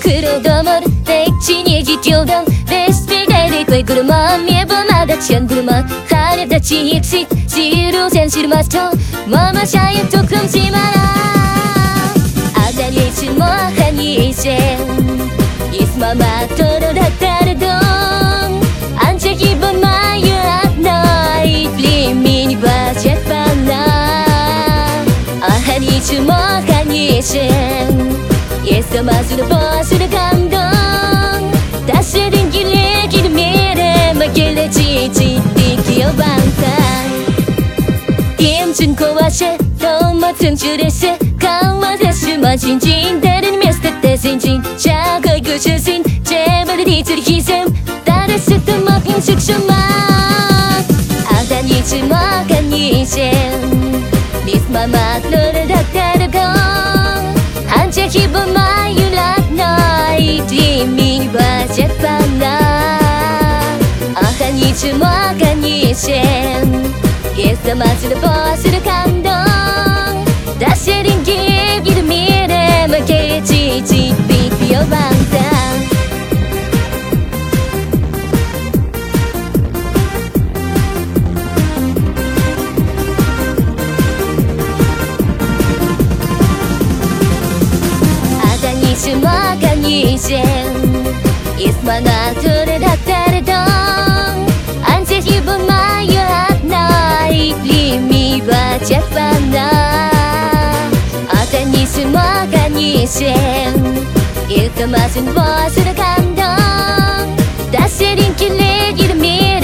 그러더멀 백진이 지겨운 베스피가를 꿰그르마 예범하다 천그르마 하늘다 지입식 지루 센시르 마스터 마마 샤이 또 금지 마라 아다리 친모한 이제 이스마마 또 sama sudah bos sudah kandang Tak sedang gile gini mere Makile cici dikio bangtan Kimcin kovaşe Tomatın çüresi Kalmadı şıma cincin. Derin mestette zincin Çakay köşesin Cebeli ditir hizem Dara sıktım akın çıkşamak Aldan içim akan yiyeceğim. Biz mamakları da karakan 화됐으면 진진 다른 미스터 대신진 작은 구주신 제발 이들이 기셈 따라했던 먹힌 숙소만 아단 이 주먹한 예션 Miss mama lỡ đặt ta được con Hắn che khi bơ mai you Şımakan yiyeceğim İsmana töre da terdan Ancak ibuma yuhat naikli mi bacak bana. Atan şımakan yiyeceğim İlk amacın bozuda kandan Daserinkiler yirmi